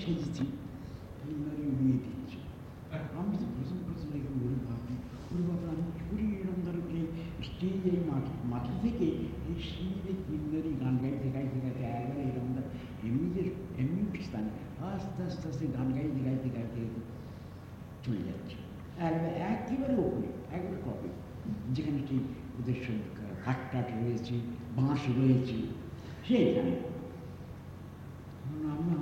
সেজেছি কিন্নরি উড়িয়ে দিচ্ছে আমি তো প্রথম প্রথম দেখে ওরে ভাবি ওরে বাবা আমি কি করি এরকম ধরো যে স্টেজ এই মাটি মাটি থেকে এই সিঁড়িতে কিন্নরি গান গাইতে গাইতে গাইতে একবারে এরকম ধর এমনি যে এমনি স্থানে আস্তে আস্তে আস্তে গান গাইতে গাইতে গাইতে চলে যাচ্ছে একবার একেবারে ওপরে একবারে কবে যেখানে ঠিক ওদের সব কাঠ টাট রয়েছে বাঁশ রয়েছে সেইখানে না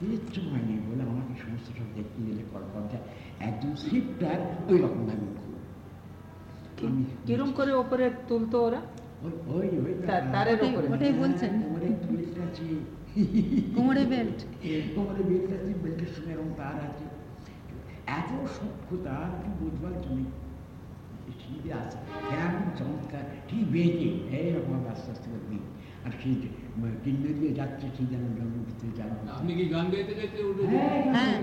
কিচ্ছু হয়নি বলে আমাকে সমস্ত সব দেখতে গেলে কলপর্দা একজন শিফটার ওই রকম আমি কিরম করে ওপরে তুলতো ওরা? ওই ওই তারের উপরে ওটাই বলছেন। আছে কোমরে বেল্ট কোমরে বেল্ট আছে বেল্টের সঙ্গে এরকম তার আছে। এত সভ্যতা কি বুঝবার জন্য? ঠিক আছে। কেমন চমৎকার। ঠিক বেঁচে? এইরকম আস্তে আস্তে করে দিই আর সেই দিয়ে যাচ্ছে সেই যেন জন্ম ভিতরে আপনি কি গান গাইতে গাইতে উঠে হ্যাঁ হ্যাঁ।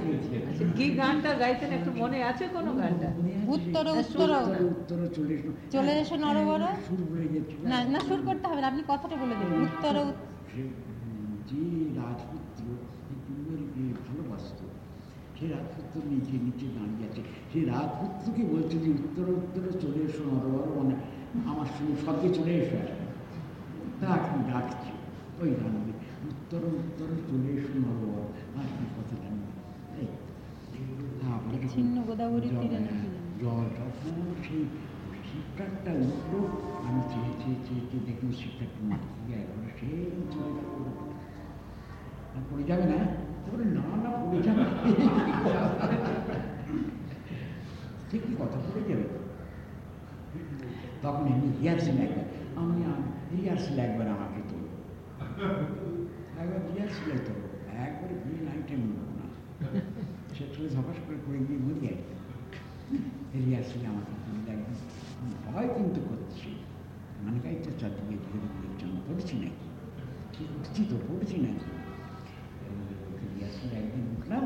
আচ্ছা কি গানটা গাইতেন? একটু মনে আছে কোনো গানটা? উত্তর হ্যাঁ, উত্তর। উত্তর চলে এসো। চলে এসো নরবর। সুর বলে গেছে। না না সুর করতে হবে না আপনি কথাটা বলে দিন। উত্তর যে রাজপুত্র সে রাজপুত্র নিচে নিচে দাঁড়িয়ে আছে সে রাজপুত্রকে বলছে যে উত্তর উত্তর চলে এসো নরবর মানে আমার সঙ্গে সঙ্গে চলে এসো তা এখন ডাকছি ওই দিয়ে, উত্তর উত্তর চলে এসো নরবর। আর কি কথা জানি তারপরে জল- যখন সেই উঠল। আমি চেয়ে চেয়ে চেয়ে চেয়ে দেখলাম মাটি একবার সেই চলে পড়ে যাবে না? তারপরে না না ঠিক কি কথা, পড়ে যাবে। তখন এমনি রিহার্সেল একবার আমি রিহার্সেল একবার আমাকে তো। একবার রিহার্সেলে তো। একবারে বিয়ে নাইটে নেব না। সে চলে ঝপাস করে পড়ে গিয়ে মরি একদম রিহার্সেলে আমাকে তুলে একদম ভয় কিন্তু করছি। মানে গাইতে চারদিকে ঘিরে ঘুরেছেন পড়ছি নাকি? উঠছি তো, পড়ছি নাকি? রিহার্সেলে একদিন উঠলাম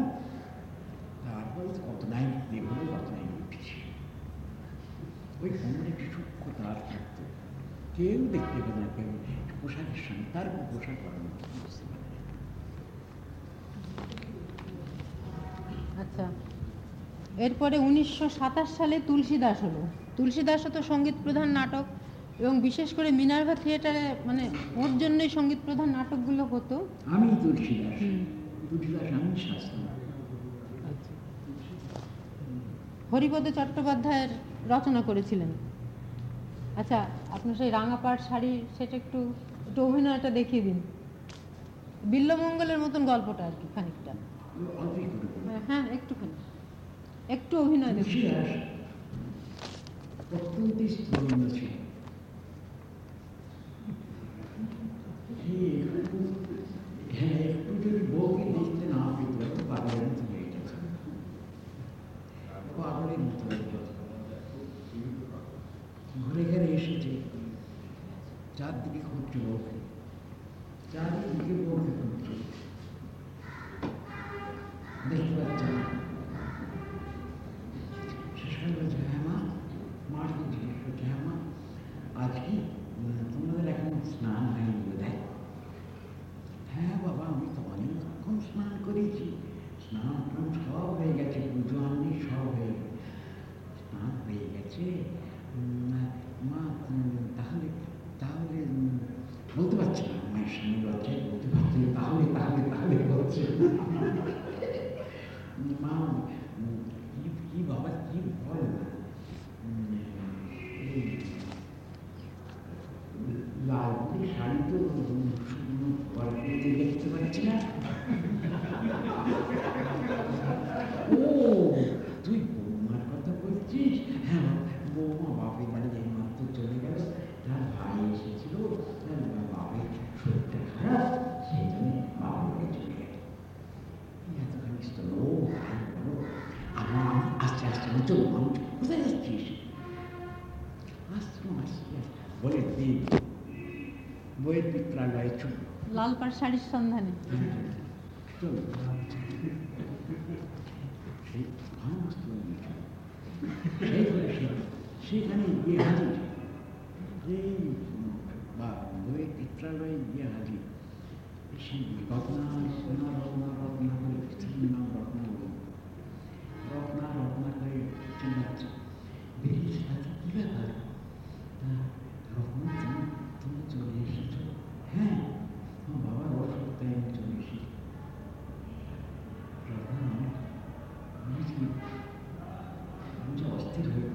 তারপরে তো কত? নাই দেখব কত? নাই উঠেছি ওই কোমরে একটু সূক্ষ্ম তার থাকতো। কেউ দেখতে পেত না কেউ পোশাকের সঙ্গে তার উপর পোশাক করানো বুঝতে পারে না। আচ্ছা। এরপরে উনিশশো সাতাশ সালে তুলসীদাস হলো। তুলসীদাসও তো সংগীত প্রধান নাটক এবং বিশেষ করে মিনার্ভা থিয়েটারে মানে ওর জন্যই সংগীত প্রধান নাটকগুলো হতো। আমি তুলসীদাস। তুলসীদাস শাস্ত্র হরিপদ চট্টোপাধ্যায়ের রচনা করেছিলেন। আচ্ছা আপনার সেই রাঙাপাড় শাড়ি সেটা একটু একটু অভিনয়টা দেখিয়ে দিন। বিল্লমঙ্গলের মতন গল্পটা আর কি খানিকটা। হ্যাঁ, একটুখানি। একটু অভিনয় দেখুন অত্যন্তই স্তরীয় ছিল সে একটু হ্যাঁ একটু যদি বউকে দেখতে না পেত একটু পাগলের মতো হয়ে যেত পাগলের মতো হয়ে যেত ঘুরে ঘুরে এসেছে চারদিকে খুঁজছে বউকে চারদিকে বউকে খুঁজছে দেখতে পাচ্ছে না শেষকালে বলছে হ্যাঁ মা মার জিজ্ঞেস করছে হ্যাঁ মা আজ কি উম, তোমাদের এখন স্নান হয়নি বোধ হয় হ্যাঁ বাবা আমি তো অনেকক্ষণ স্নান করেছি স্নান টান সব হয়ে গেছে পুজো আনি সব হয়ে গেছে স্নান হয়ে গেছে উম, মা উম, তাহলে তাহলে উম, বলতে পারছি না মায়ের সামনে লজ্জায় বলতে পারছি না তাহলে তাহলে তাহলে বলছে মা উম, কি কি বাবা কি বল না উম, এই লাল করে শাড়ি তো উম, শুকনো গল্পতে দেখতে পাচ্ছি না ও তুই বৌমার কথা বলছিস হ্যাঁ বৌমা বাপের বাড়ি মাত্র চলে গেল তার ভাই এসেছিল তার বাপের শরীরটা খারাপ সেই জন্য বাবার বাড়ি চলে গেল এতখানি বলো আমার আস্তে আস্তে চলো চলো। কোথায় যাচ্ছিস আসছি। বলে দিন বইয়ের পিত্রালয়ে চলো লাল পাড় শাড়ির সন্ধানে চলো সেই সমস্ত চলো। সেখানে গিয়ে হাজির এই বা বইয়ের চিত্রালয়ে গিয়ে হাজির সেই রত্না রত্না রত্না রত্না করে স্ত্রীর নাম রত্না বলে রত্না রত্না করে চলে যাচ্ছে বেরিয়েছে তাতে কী ব্যাপার রত্না তুমি তুমি চলে এসেছ হ্যাঁ আমার বাবার অসুখ তাই আমি চলে এসেছি রত্না আমি যে অস্থির হয়ে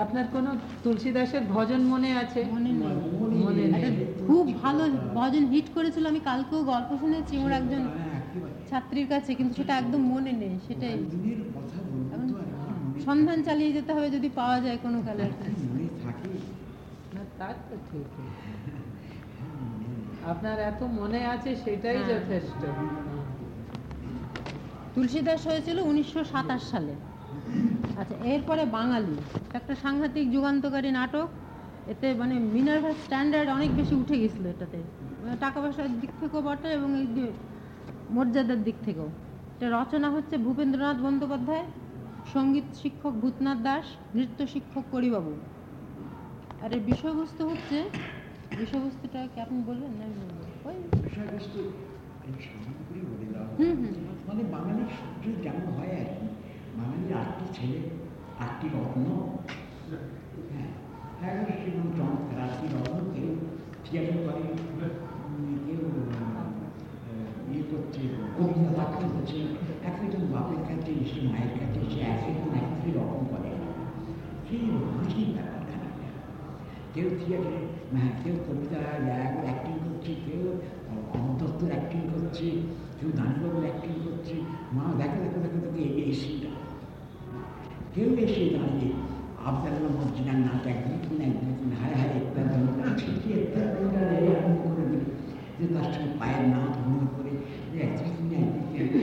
আপনার কোনো তুলসীদাসের ভজন মনে আছে? মনে। একটা খুব ভালো ভজন হিট করেছিল। আমি কালকেও গল্প শুনেছি ওর একজন ছাত্রীর কাছে কিন্তু সেটা একদম মনে নেই সেটাই। সন্ধান চালিয়ে যেতে হবে যদি পাওয়া যায় কোনো কালে তার তো ঠিক। আপনার এত মনে আছে সেটাই হ্যাঁ। যথেষ্ট। তুলসীদাস হয়েছিল উনিশশো সাতাশ সালে। আচ্ছা এরপরে বাঙালি। একটা সাংঘাতিক যুগান্তকারী নাটক। এতে মানে মিনার্ভার স্ট্যান্ডার্ড অনেক বেশি উঠে গেছিল এটাতে। মানে টাকা পয়সার দিক থেকেও বটে এবং এই যে মর্যাদার দিক থেকেও। এটা রচনা হচ্ছে ভূপেন্দ্রনাথ বন্দ্যোপাধ্যায় সংগীত শিক্ষক ভূতনাথ দাস নৃত্য শিক্ষক করিবাবু। আর এর বিষয়বস্তু হচ্ছে বিষয়বস্তুটা কি আপনি বলবেন না বিষয়বস্তু হুম, হুম। মানে বাঙালির যেমন হয় আর কি বাঙালির আটটি ছেলে আটটি রত্ন আটটি রত্ন কেউ থিয়েটার করে উম, কেউ আহ, ইয়ে করছে কবিতা পাঠ করছে এক একজন বাপের কাছে এসে মায়ের কাছে এসে এক একজন এক একটি রকম করে সেই হাসি ব্যাপার খানিকটা কেউ থিয়েটারে কেউ কবিতা অ্যাক্টিং করছে কেউ অমদত্তর অ্যাক্টিং করছে কেউ দানবাবুর অ্যাক্টিং করছে মা দেখো দেখো দেখো এই এই সিনটা কেউ এসে দাঁড়িয়ে আবদাল্লা মসজিদার নাচ একদিন কিনা একদিন কিনা হায় হায় একটা ছিটি একটা আরম্ভ করে দিল যে তার সঙ্গে পায়ের নাচ ভূমি করে যে একদিন কিনা একদিন কিনা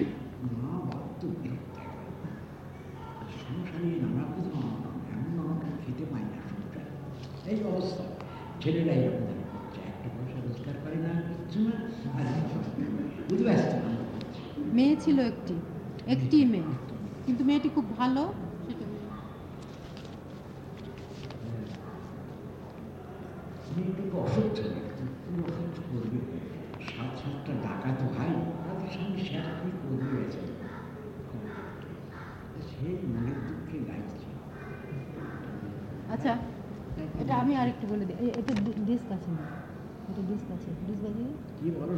মা বাপ তো বিরক্ত হয়। সংসারে নানা কিছু এমন নানাটা খেতে পায় না এই অবস্থা। ছেলেরা এরকম ধরনের করছে। একটা পয়সা রোজগার করে না, কিচ্ছু না, আর বুঝতে পারছি না মেয়ে ছিল একটি একটি মেয়ে। কিন্তু মেয়েটি খুব ভালো সেটা মেয়েটাকে অসহ্য পুরো অসহ্য করবে? সাত সাতটা ডাকা তো ভাই তাদের কি করবে মনের দুঃখে গাইছে আচ্ছা এটা আমি আরেকটু বলে দিই। এটা ডিস্ক আছে না? এটা ডিস্ক আছে। ডিস্ক বাজিয়ে কি বলো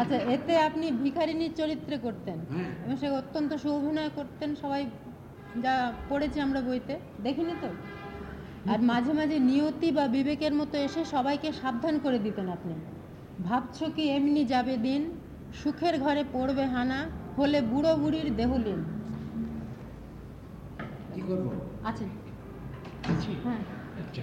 আচ্ছা এতে আপনি ভিখারিনীর চরিত্রে করতেন হ্যাঁ। এবং সে অত্যন্ত সুঅভিনয় করতেন। সবাই যা পড়েছি আমরা বইতে। দেখিনি তো? আর মাঝে মাঝে নিয়তি বা বিবেকের মতো এসে সবাইকে সাবধান করে দিতেন আপনি। ভাবছ কি এমনি যাবে দিন সুখের ঘরে পড়বে হানা হলে বুড়ো বুড়ির দেহলীন কি করব? আছে হ্যাঁ। আচ্ছা।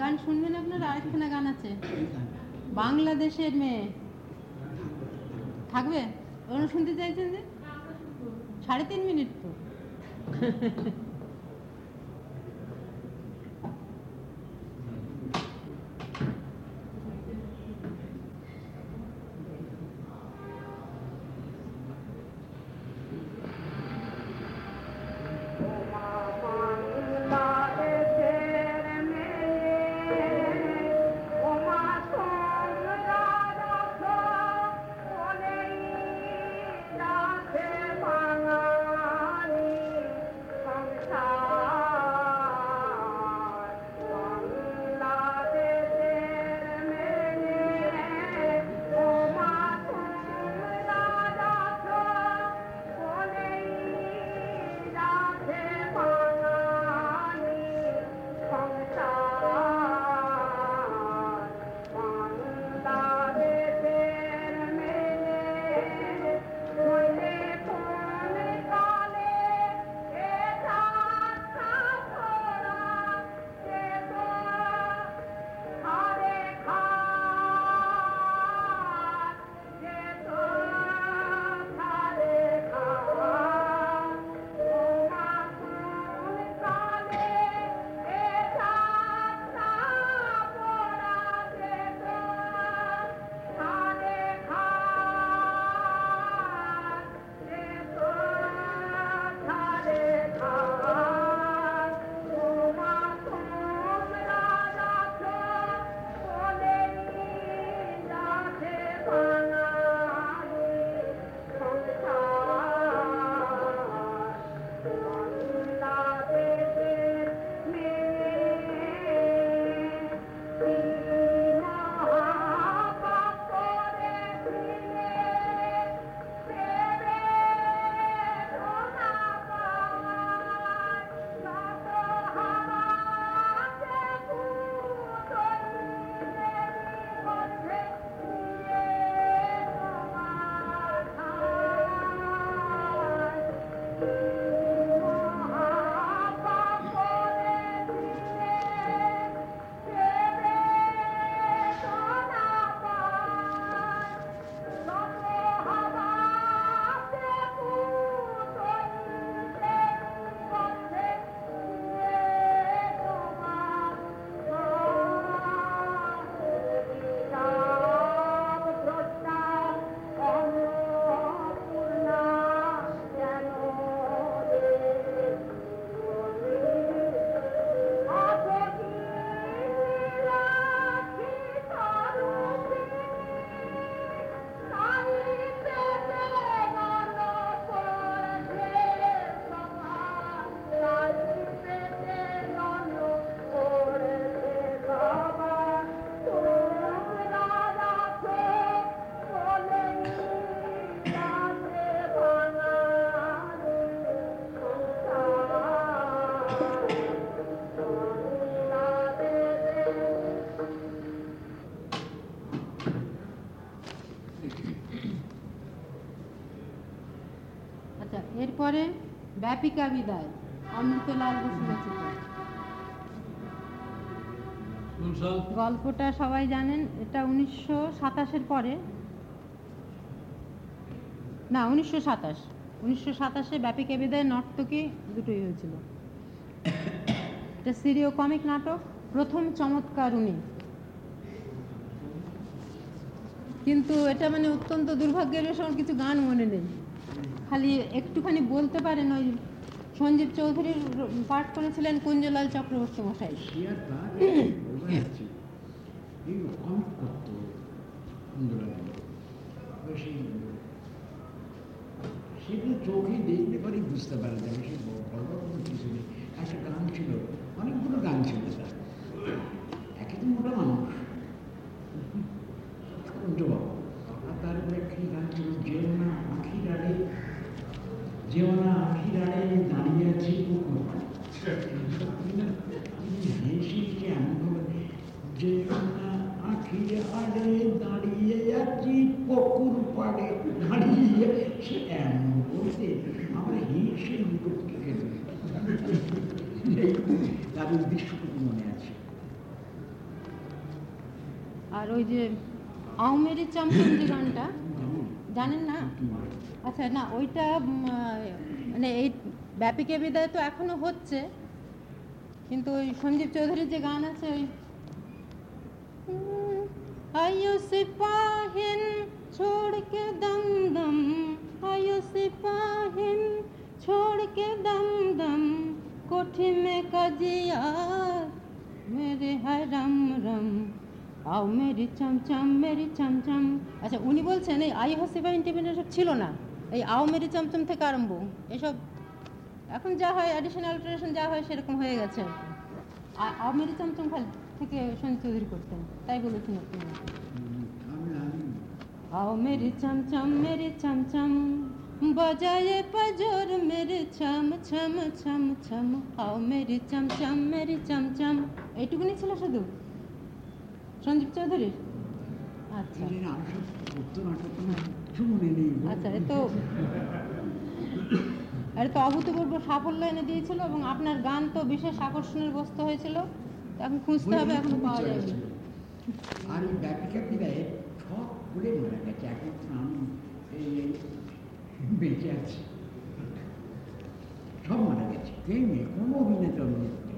গান শুনবেন আপনার? আরেকখানা গান আছে। বাংলাদেশের মেয়ে। থাকবে? ওরা শুনতে চাইছেন যে? সাড়ে তিন মিনিট তো। ব্যাপিকা বিদায় অমৃতলাল বসু রচিত। গল্পটা সবাই জানেন এটা উনিশশো সাতাশের পরে। না উনিশশো সাতাশ। উনিশশো সাতাশে ব্যাপিকা বিদায় নর্তকী দুটোই হয়েছিল। এটা সিরিয় কমিক নাটক প্রথম চমৎকার উনি। কিন্তু এটা মানে অত্যন্ত দুর্ভাগ্যের আমার কিছু গান মনে নেই। খালি একটুখানি বলতে পারেন ওই সঞ্জীব চৌধুরীর পাঠ করেছিলেন কুঞ্জলাল চক্রবর্তী মশাই। সেগুলো চোখে দেখলে পরেই বুঝতে পারা যাবে সে বড় বড় কোনো কিছু নেই একটা গান ছিল অনেকগুলো গান ছিল তার একে তো মোটা মানুষ কুঞ্জবাবু আর তারপরে একটি গান ছিল যেও না আঁখি ডালে যেও না আঁখি ডালে দাঁড়িয়ে আছে কুকুর হেসেছে এমনভাবে যে না আঁখি আড়ে দাঁড়িয়ে আছি আমাকে দাঁড়িয়ে সে এমন বলছে আমরা মনে আছে। আর ওই যে আউমেরি চমচন্দি গানটা, জানেন না? আচ্ছা না, ওইটা মানে এই ব্যাপিকে বিদায় তো এখনও হচ্ছে, কিন্তু ওই সঞ্জীব চৌধুরীর যে গান আছে ওই, আয়ু সিপাহিন छोड़ के दम दम आयो सिपाहिन छोड़ के दम दम कोठी में कजिया मेरे है रम रम আও মেরি চমচম মেরি চমচম আচ্ছা উনি বলছেন এই আই হসিবা ইন্টিভিন এসব ছিল না এই আও মেরি চমচম থেকে আরম্ভ এসব এখন যা হয় অ্যাডিশন অল্টারেশন যা হয় সেরকম হয়ে গেছে আর কি। আ- আও মেরি চমচম খালি থেকে সঞ্জয় চৌধুরী করতেন তাই বলেছেন আপনি আমি আমি आओ मेरी चमचम मेरी चमचम बजाए पजोर मेरे छम छम छम छम आओ मेरी चमचम मेरी चमचम এইটুকুনি ছিল শুধু সঞ্জীব চৌধুরীর আচ্ছা এই যে আমি সব সত্য নাটক না কিছু মনে নেই আচ্ছা এ তো এটা তো অভূতপূর্ব সাফল্য এনে দিয়েছিল এবং আপনার গান তো বিশেষ আকর্ষণের বস্তু হয়েছিল তো এখন খুঁজতে হবে এখন পাওয়া যায়নি আর বলে মারা গেছে একমাত্র আমি বেঁচে আছি সব মারা গেছে কেউ নেই কোনো অভিনেতা অভিনেত্রী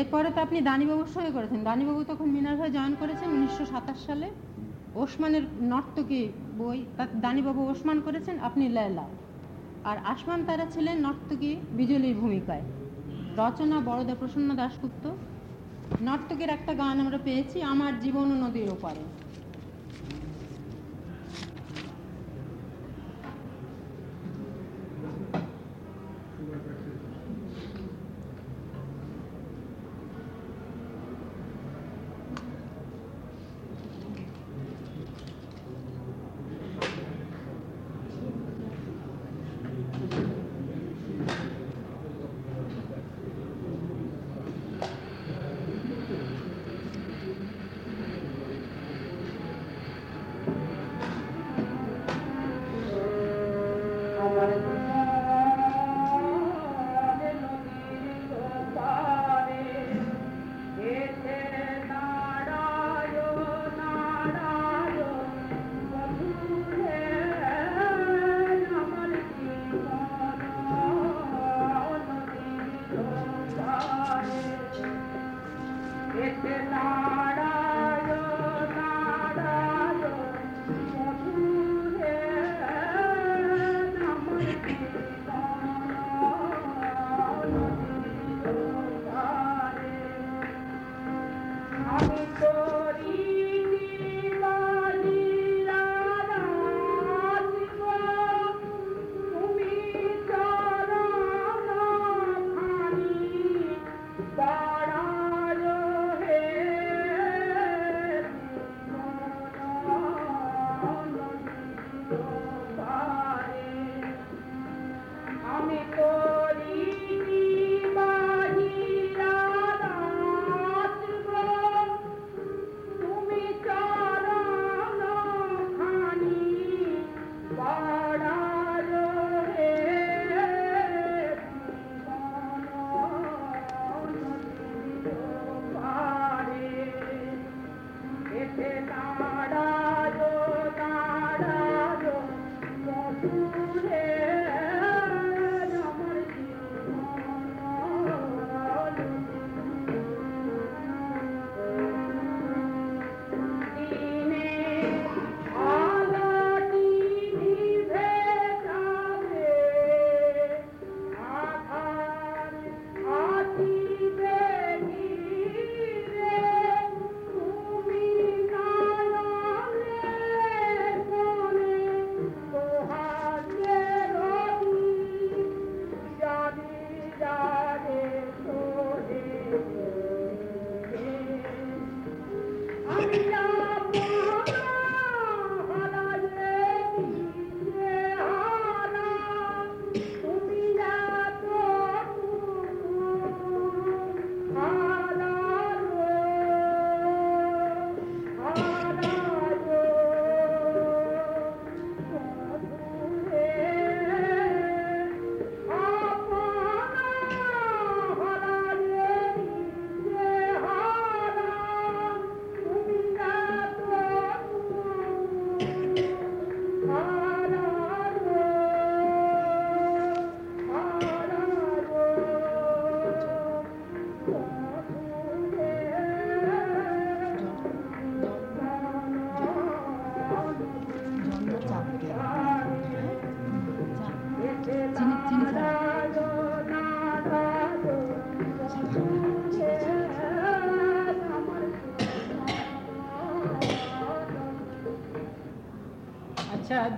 এরপরে তো আপনি দানিবাবুর সঙ্গে করেছেন। দানিবাবু তখন মিনার্ভায় জয়েন করেছেন উনিশশো সাতাশ সালে। ওসমানের নর্তকী বই তার দানিবাবু ওসমান করেছেন, আপনি লেলা। আর আসমান তারা ছিলেন নর্তকী বিজলির ভূমিকায়। রচনা বড়দা প্রসন্ন দাশগুপ্ত। নর্তকীর একটা গান আমরা পেয়েছি আমার জীবন নদীর ওপারে।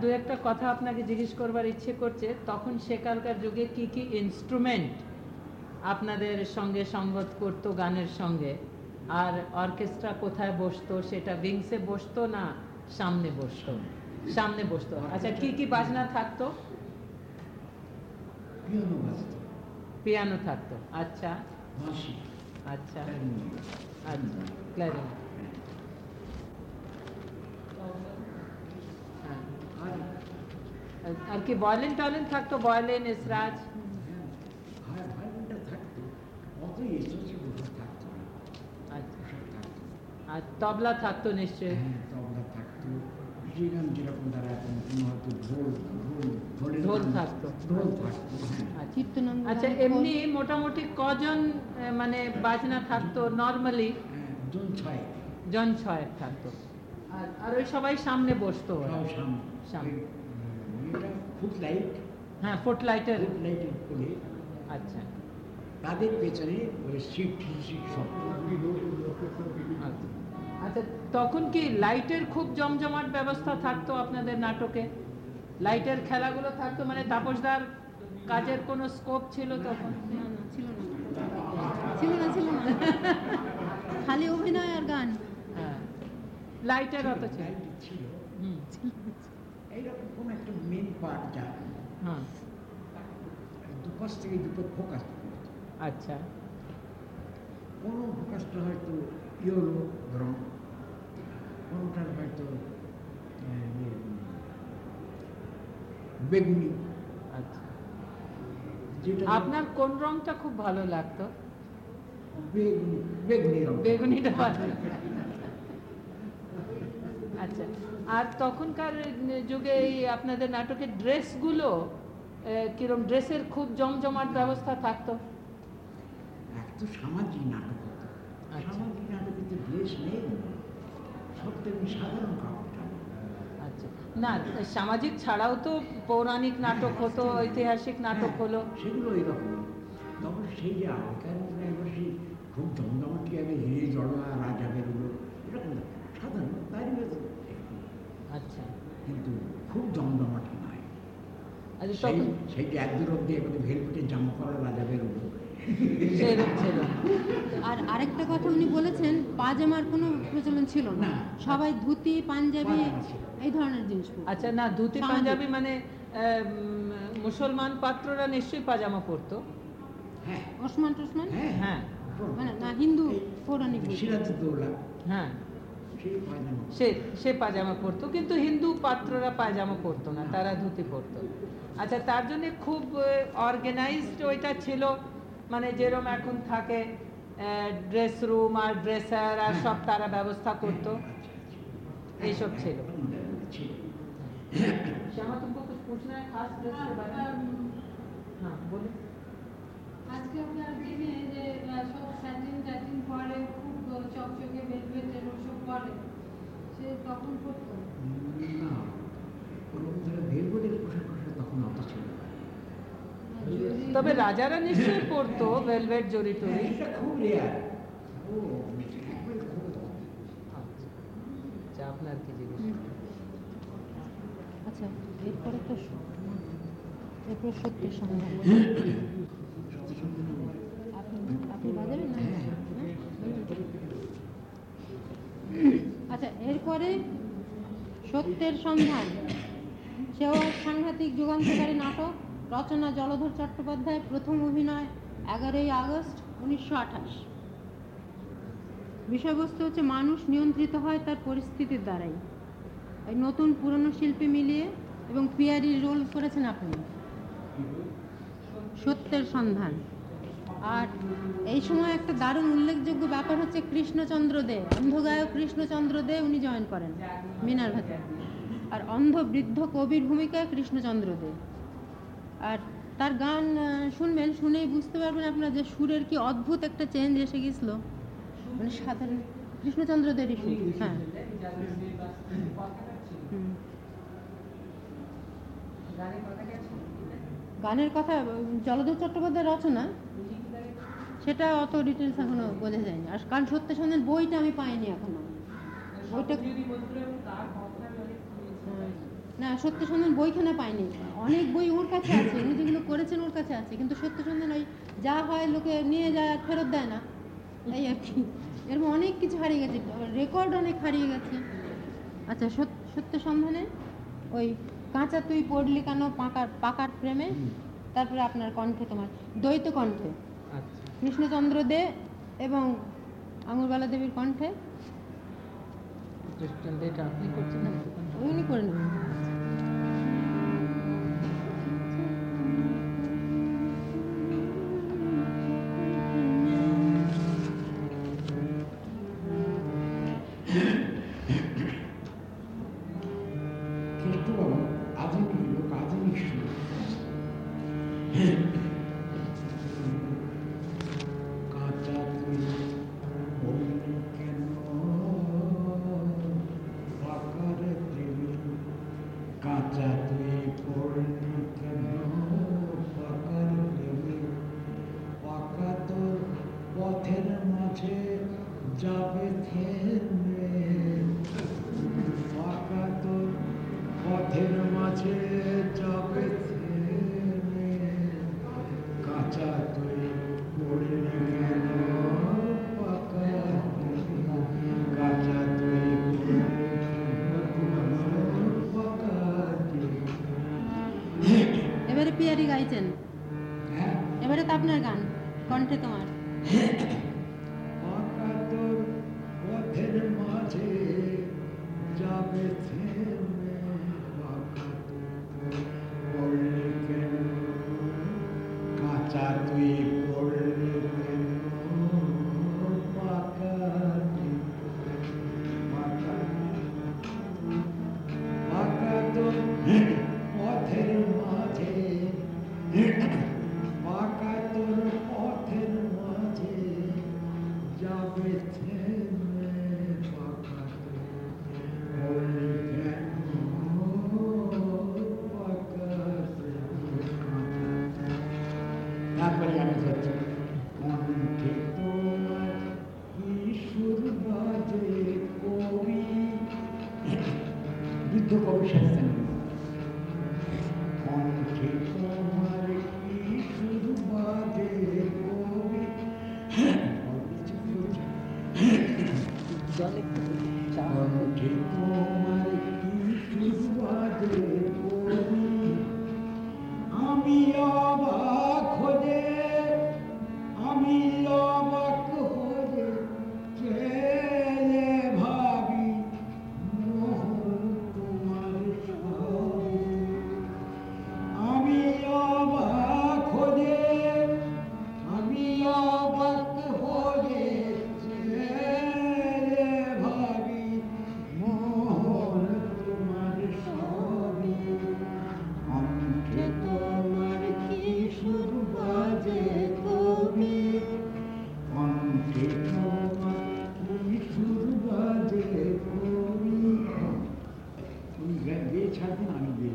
দু একটা কথা আপনাকে জিজ্ঞেস করবার ইচ্ছে করছে তখন সেকালকার যুগে কি কি ইনস্ট্রুমেন্ট আপনাদের সঙ্গে সঙ্গত করতো গানের সঙ্গে? আর অর্কেস্ট্রা কোথায় বসতো? সেটা উইংসে বসতো না সামনে বসতো? সামনে বসতো। আচ্ছা কি কি বাজনা থাকতো? পিয়ানো থাকতো। আচ্ছা। আচ্ছা। আচ্ছা ক্ল্যারিনেট হ্যাঁ আর আর- কি বয়লিন টয়লিন থাকতো বয়লিন না। আর তবলা থাকতো নিশ্চয়ই। তবলা থাকতো শ্রীরাম যেরকম তারা এখন হয়তো ঢোল ঢোল ঢোলের ঢোল গান- থাকতো। ঢোল থাকতো হ্যাঁ আচ্ছা এমনি মোটামুটি কজন মানে বাজনা থাকতো নর্মালি জন ছয় জন ছয়েক থাকতো। আর ওই সবাই সামনে বসতো। সামনে। হ্যাঁ ফুটলাইটের ফুট করে আচ্ছা। তাদের পেছনে আচ্ছা। আচ্ছা তখন কি লাইটের খুব জমজমাট ব্যবস্থা থাকতো আপনাদের নাটকে? লাইটের খেলাগুলো থাকতো মানে তাপসদার কাজের কোনো স্কোপ ছিল তখন? না, না, ছিল না। ছিল না ছিল না। খালি অভিনয় আর গান। হ্যাঁ। লাইটের অত ছিল। ছিল। হুম। এইরকম একটা মেন পার্ট যা। হ্যাঁ। দুপাশ থেকে দুটো ফোকাস আচ্ছা। কোনো ফোকাসটা হয়তো ইয়েলো রং কোনোটার হয়তো ইয়ে, বেগুনি। আচ্ছা। আপনার কোন রংটা খুব ভালো লাগতো? বেগুনি বেগুনি রং। বেগুনিটা ভালো আচ্ছা। আর তখনকার যুগে এই আপনাদের নাটকের ড্রেসগুলো কিরম ড্রেসের খুব জমজমাট ব্যবস্থা থাকতো? তো সামাজিক নাটক আচ্ছা। সামাজিক নাটকে তো ড্রেস নেই সব সাধারণ কাপড় আচ্ছা। না সামাজিক ছাড়াও তো পৌরাণিক নাটক হতো ঐতিহাসিক নাটক হলো। সেগুলো এরকম তখন সেই যে আগেকার সেই খুব জমজমাটি আগে হিরে জড়া রাজা বেরোলো এরকম না। সাধারণ তাই একটু আচ্ছা কিন্তু খুব জমজমাটি নয় আচ্ছা সেই এক দূর অব্দি ভেলভেটের জামা পরা রাজা বেরোলো। আর আরেকটা কথা উনি বলেছেন পাজামার কোনো প্রচলন ছিল না। সবাই ধুতি পাঞ্জাবি এই ধরনের জিনিস আচ্ছা না ধুতি পাঞ্জাবি মানে আহ, মুসলমান পাত্ররা নিশ্চয়ই পাজামা পরতো? হ্যাঁ। ওসমান টসমান? হ্যাঁ। হ্যাঁ। মানে না হিন্দু পৌরাণিক সিরাজউদ্দৌলা হ্যাঁ। সে সে পাজামা পরতো কিন্তু হিন্দু পাত্ররা পায়জামা পরতো না তারা ধুতি পরতো আচ্ছা তার জন্য খুব অর্গানাইজড ওইটা ছিল মানে যেরকম এখন থাকে ড্রেস রুম আর ড্রেসার আর সব তারা ব্যবস্থা করতো। এইসব ছিল। শ্যামা তুমি কিছু পুছনা আজকে আপনার দিনে যে সব স্যাটিন ট্যাটিন পরে খুব চকচকে ভেলভেটের ওসব পরে সে তখন করতো। না তবে রাজারা নিশ্চয়ই পরতো ভেলভেট জরি টরি খুব রেয়ার ও একবারে খুব আচ্ছা আপনার কি হুম। আচ্ছা এরপরে তো স- এরপর সত্যের সন্ধান আপনি আপনি না হ্যাঁ? আচ্ছা এরপরে সত্যের সন্ধান। সেও সাংঘাতিক যুগান্তকারী নাটক, রচনা জলধর চট্টোপাধ্যায়, প্রথম অভিনয় এগারোই আগস্ট উনিশশো আঠাশ। বিষয়বস্তু হচ্ছে, মানুষ নিয়ন্ত্রিত হয় তার পরিস্থিতির দ্বারাই। এই নতুন পুরনো শিল্পী মিলিয়ে এবং পিয়ারির রোল করেছেন আপনি। সত্যের সন্ধান। আর এই সময় একটা দারুণ উল্লেখযোগ্য ব্যাপার হচ্ছে কৃষ্ণচন্দ্র দে, অন্ধগায়ক কৃষ্ণচন্দ্র দে উনি জয়েন করেন মিনার ভাতে আর অন্ধ বৃদ্ধ কবির ভূমিকায় কৃষ্ণচন্দ্র দে। আর তার গান শুনবেন, শুনেই বুঝতে পারবেন আপনারা যে সুরের কি অদ্ভুত একটা চেঞ্জ এসে গেছিল। মানে সাধারণ কৃষ্ণচন্দ্র দেরই সুর হ্যাঁ। গানের কথা জলধর চট্টোপাধ্যায় রচনা। সেটা অত ডিটেলস এখনও বোঝা যায়নি। আর কারণ সত্য সন্ধান বইটা আমি পাইনি এখনও। বইটা হুম। না সত্যসন্ধন বইখানা পাইনি। অনেক বই ওর কাছে আছে উনি যেগুলো করেছেন ওর কাছে আছে কিন্তু সত্যসন্ধন ওই যা হয় লোকে নিয়ে যায় আর ফেরত দেয় না। এই আর কি। এরকম অনেক কিছু হারিয়ে গেছে রেকর্ড অনেক হারিয়ে গেছে। আচ্ছা সত্য সত্য সন্ধানে ওই কাঁচা তুই পড়লি কেন পাকার পাকার প্রেমে? তারপরে আপনার কণ্ঠে তোমার দ্বৈত কণ্ঠে। কৃষ্ণচন্দ্র দে এবং আঙুরবালা দেবীর কণ্ঠে। উনি করে নেবেন তোর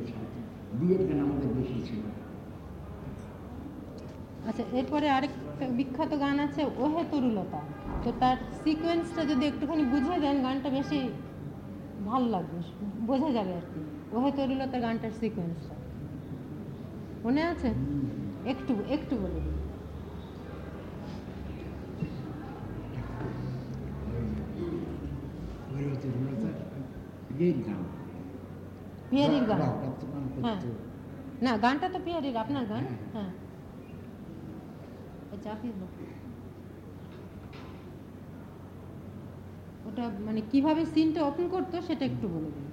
ছাড়তাম বিয়ের গান আমাদের বেশি ছিল। আচ্ছা এরপরে আরেকটা বিখ্যাত গান আছে ওহে তরুলতা। তো তার সিকোয়েন্সটা যদি একটুখানি বুঝিয়ে দেন গানটা বেশি ভালো লাগবে বোঝা যাবে আর কি। ওহে তরুলতা গানটার সিকোয়েন্সটা মনে আছে? একটু একটু বলে দিন হচ্ছে গান। পিয়ারির গান? হ্যাঁ। না গানটা তো পিয়ারির আপনার গান? হ্যাঁ। হ্যাঁ। ওটা মানে কীভাবে সিনটা ওপেন করতো সেটা একটু বলে দিন।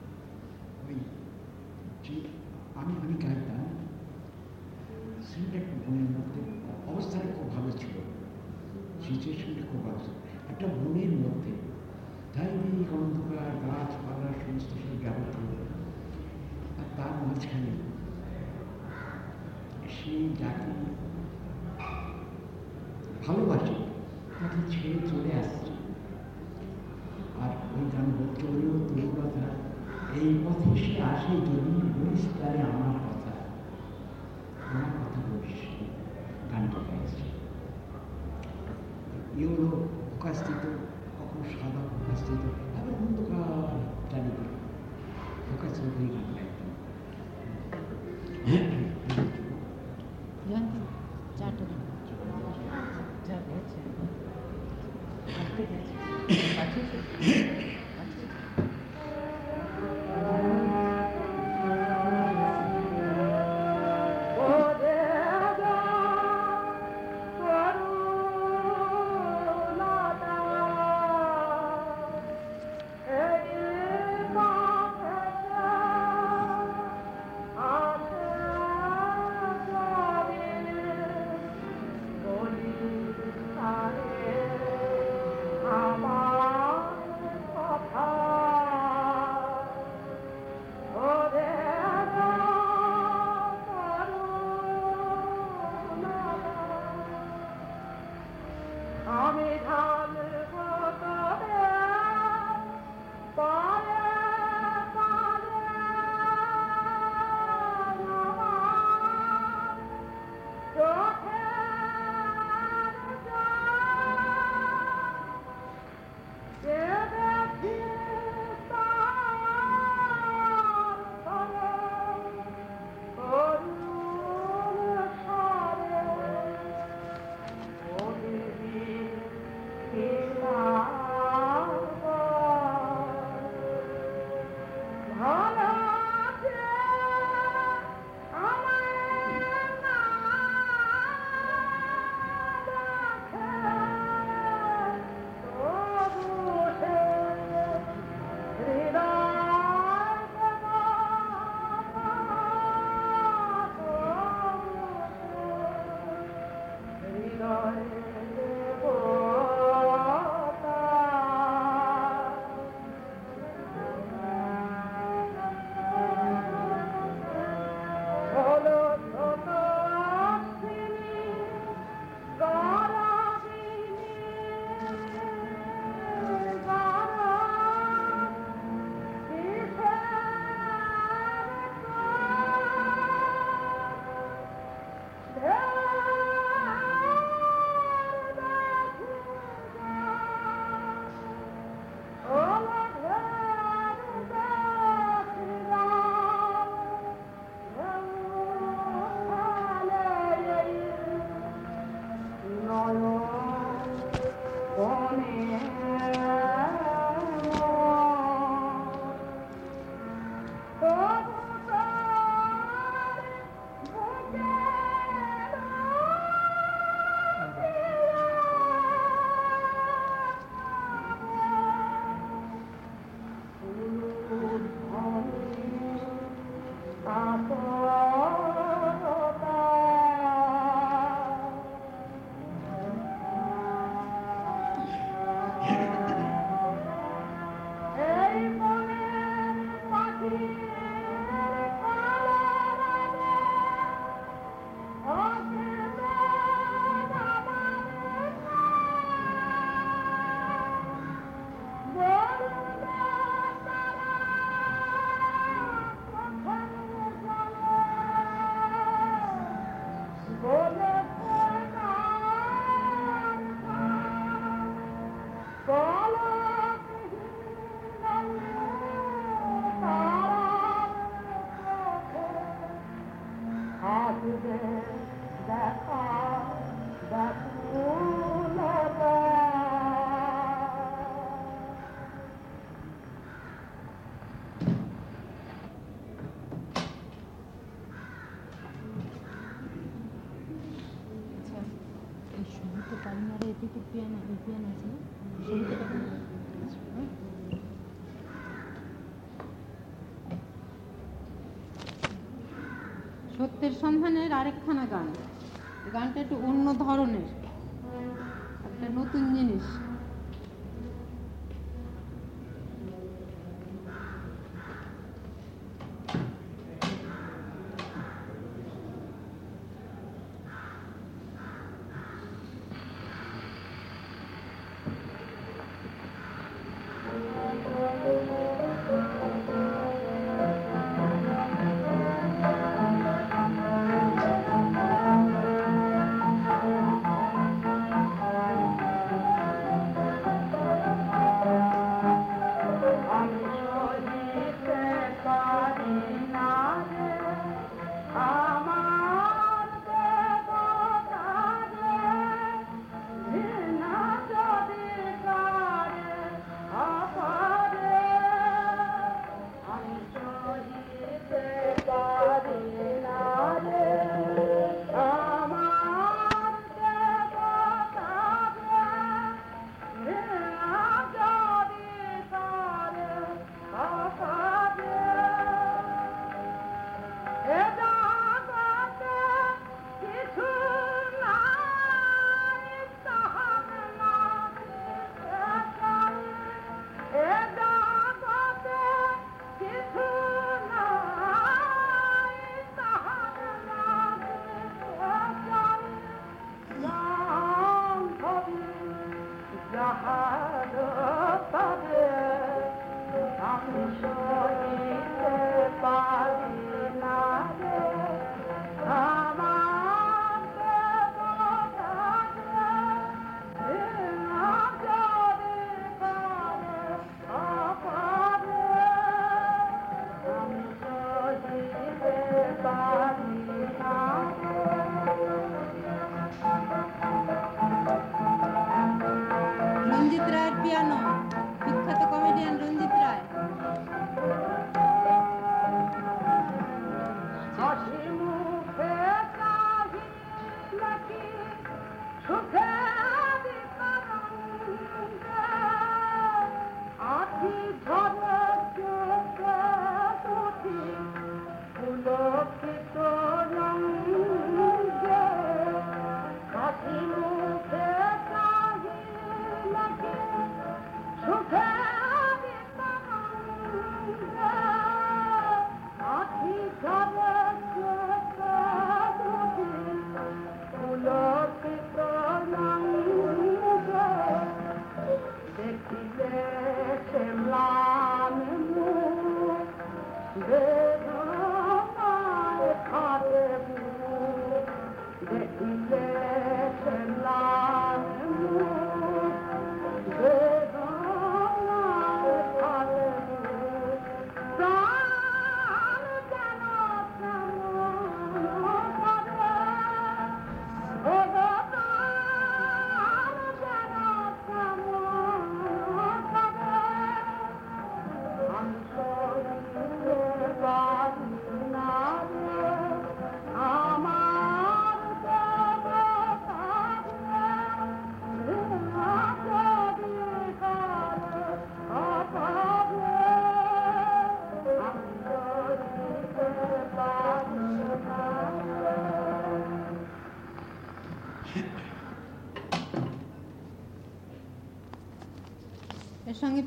আমি আমি গাইতাম সিনটা একটু মনের মধ্যে অবস্থাটা খুব ভালো ছিল। সিচুয়েশনটা খুব ভালো ছিল। একটা মনের মধ্যে চারিদিক অন্ধকার গাছপালা সমস্ত যাবতীয় আর তার মাঝখানে সেই যাকে ভালোবাসে তাকে ছেড়ে চলে আসছে আর ওই গান চলেও তোর কথা এই পথে সে আসে যদি বলিস তারে আমার কথা আমার কথা বলিস গানটা গাইছে এগুলো প্রকাশিত কখনো সাদা প্রকাশিত আবার অন্ধকার চারিদিকে এই গান গাইতাম Yeah. সন্ধানের আরেকখানা গান। গানটা একটু অন্য ধরনের।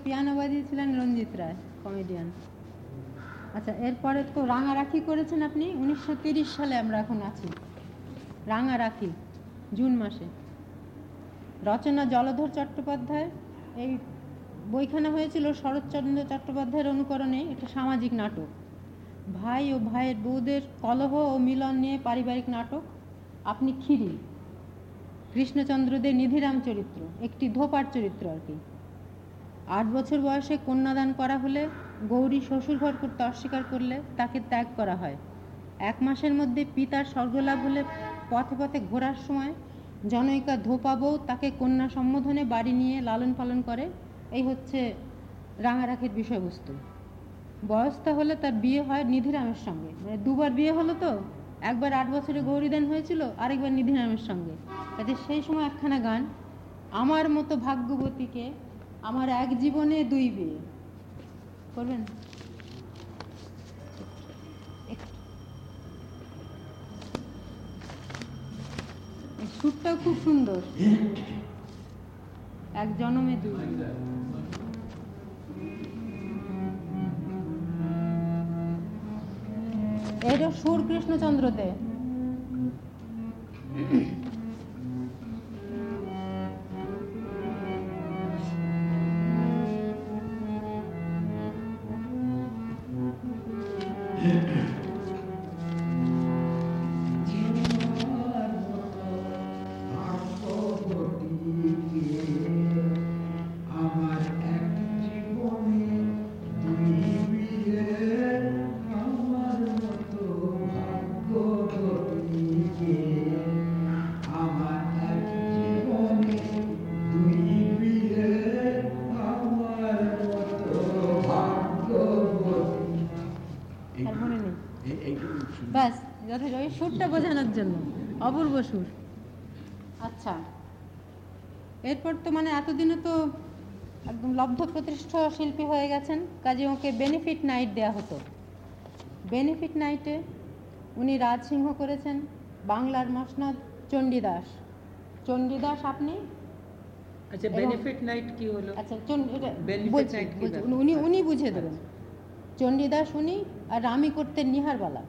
পিয়ানো বাজিয়েছিলেন রঞ্জিত রায় কমেডিয়ান আচ্ছা এরপরে তো রাঙারাখি করেছেন আপনি। উনিশশো সালে আমরা এখন আছি। রাঙারাখি, জুন মাসে। রচনা জলধর চট্টোপাধ্যায়। এই বইখানা হয়েছিল শরৎচন্দ্র চট্টোপাধ্যায়ের অনুকরণে। এটা সামাজিক নাটক। ভাই ও ভাইয়ের বউদের কলহ ও মিলন নিয়ে পারিবারিক নাটক। আপনি খিরি কৃষ্ণচন্দ্রদের নিধিরাম চরিত্র। একটি ধোপার চরিত্র আর কি। আট বছর বয়সে কন্যাদান করা হলে গৌরী শ্বশুরঘর করতে অস্বীকার করলে তাকে ত্যাগ করা হয়। এক মাসের মধ্যে পিতার স্বর্গলাভ হলে পথে পথে ঘোরার সময় জনৈকা ধোপা বউ তাকে কন্যা সম্বোধনে বাড়ি নিয়ে লালন পালন করে। এই হচ্ছে রাঙারাখির বিষয়বস্তু। বয়সটা হলে তার বিয়ে হয় নিধিরামের সঙ্গে। মানে দুবার বিয়ে হলো তো, একবার আট বছরে গৌরীদান হয়েছিল, আরেকবার নিধিরামের সঙ্গে। কাজে সেই সময় একখানা গান, আমার মতো ভাগ্যবতীকে আমার এক জীবনে দুই বিয়ে। করবেন? সুরটাও খুব সুন্দর। এক জনমে দুই। এরও সুর কৃষ্ণচন্দ্রতে আমার অপূর্ব সুর আচ্ছা। এরপর তো মানে এতদিনে তো একদম লব্ধ প্রতিষ্ঠ শিল্পী হয়ে গেছেন কাজে ওকে বেনিফিট নাইট দেয়া হতো। বেনিফিট নাইটে উনি রাজসিংহ করেছেন বাংলার মসনদ চণ্ডীদাস। চণ্ডীদাস আপনি? আচ্ছা বেনিফিট নাইট কি হলো? আচ্ছা? উনি উনি বুঝে দেবেন। চণ্ডীদাস উনি আর রামি করতেন নিহারবালা।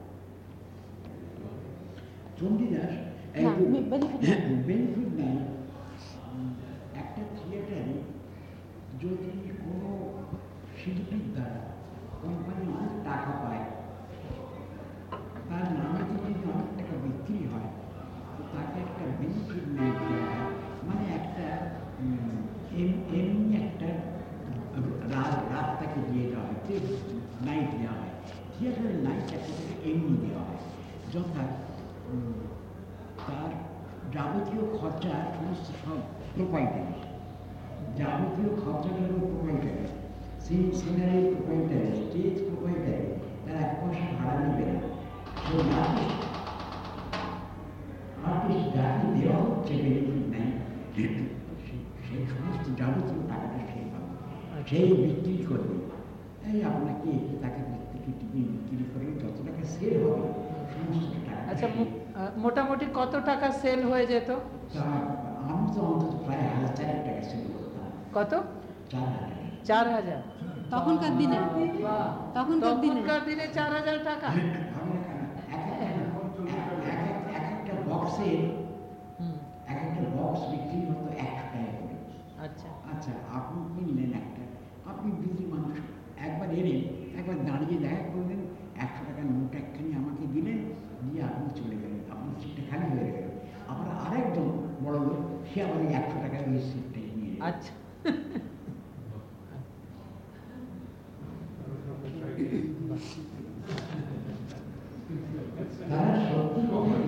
চণ্ডীদাস হ্যাঁ, benefit বেনিফিট নাই একটা থিয়েটারে যদি কোনো শিল্পীর দ্বারা কোম্পানি অনেক টাকা পায় তার নামে যদি অনেক টাকা বিক্রি হয় তো তাকে একটা বেনিফিট নাইট দেওয়া হয় মানে একটা উম, এম- এমনি একটা রাত রাত তাকে দিয়ে দেওয়া হয় নাইট দেওয়া হয় থিয়েটারের নাইট একটা তাকে এমনি দেওয়া হয় যথা উম, তার যাবতীয় খরচা সমস্ত সব প্রোপাইটারি যাবতীয় খরচাগুলো proprietary scene scenery proprietary stage proprietary তারা এক পয়সা ভাড়া নেবে না। সেই আর্টিস্ট আর্টিস্ট যাকে দেওয়া হচ্ছে বেনিফিট নাই সেই সমস্ত যাবতীয় টাকাটা সে পাবে। সেই বিক্রি করবে। এই আপনাকে তাকে প্রত্যেকে বিক্রি করে যত টাকা সেল হবে সমস্ত টাকা আচ্ছা মোটামুটি কত টাকা সেল হয়ে যেত? আমি তো অন্তত প্রায় হাজার টাকা সেল করতাম। কত? চার হাজার। তখনকার দিনে। তখনকার দিনে? তখনকার দিনে চার হাজার টাকা? এক একটা- এক- এক- এক বক্সে হুম, এক একটা বক্স বিক্রি হতো টাকা করে। আচ্ছা। আচ্ছা আপনি কিনলেন একটা আপনি মানুষ একবার এলেন একবার দাঁড়িয়ে দেখা করলেন একশো টাকার নোট একখানি আমাকে দিলেন দিয়ে আপনি চলে গেলেন। সিটটা খালি হয়ে গেল। আবার আরেকজন বড় লোক সে এই একশো টাকার ওই সিটটা নিয়ে আচ্ছা। তারা সত্যি কোথায়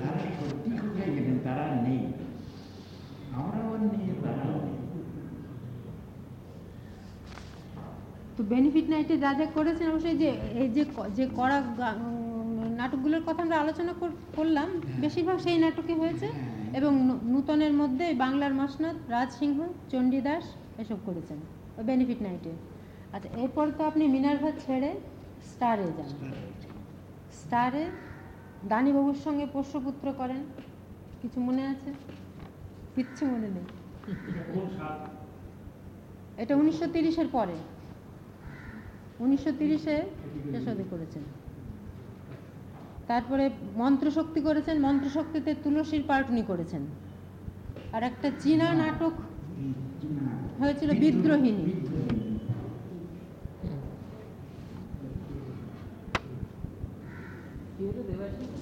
তারা সত্যি কোথায় গেলেন? তারা নেই। আমরাও নেই তারাও নেই। তো বেনিফিট নাইটে যা যা করেছেন অবশ্যই যে এই যে যে করা নাটকগুলোর কথা আমরা আলোচনা কর- করলাম বেশিরভাগ সেই নাটকে হয়েছে। এবং নু- নূতনের মধ্যে বাংলার মাসনাথ রাজসিংহ চণ্ডীদাস এসব করেছেন বেনিফিট নাইটে আচ্ছা এরপর তো আপনি মিনার্ভা ছেড়ে স্টারে যান। স্টারে দানিবাবুর সঙ্গে পোষ্যপুত্র করেন। কিছু মনে আছে? কিচ্ছু মনে নেই। এটা উনিশশো তিরিশের পরে। উনিশশো তিরিশে করেছেন। তারপরে মন্ত্রশক্তি করেছেন, মন্ত্রশক্তিতে তুলসীর পাল্টনি করেছেন আর একটা চীনা নাটক হয়েছিল বিদ্রোহিণী। বিদ্রোহিণী দেবাশিস? চা হচ্ছে না?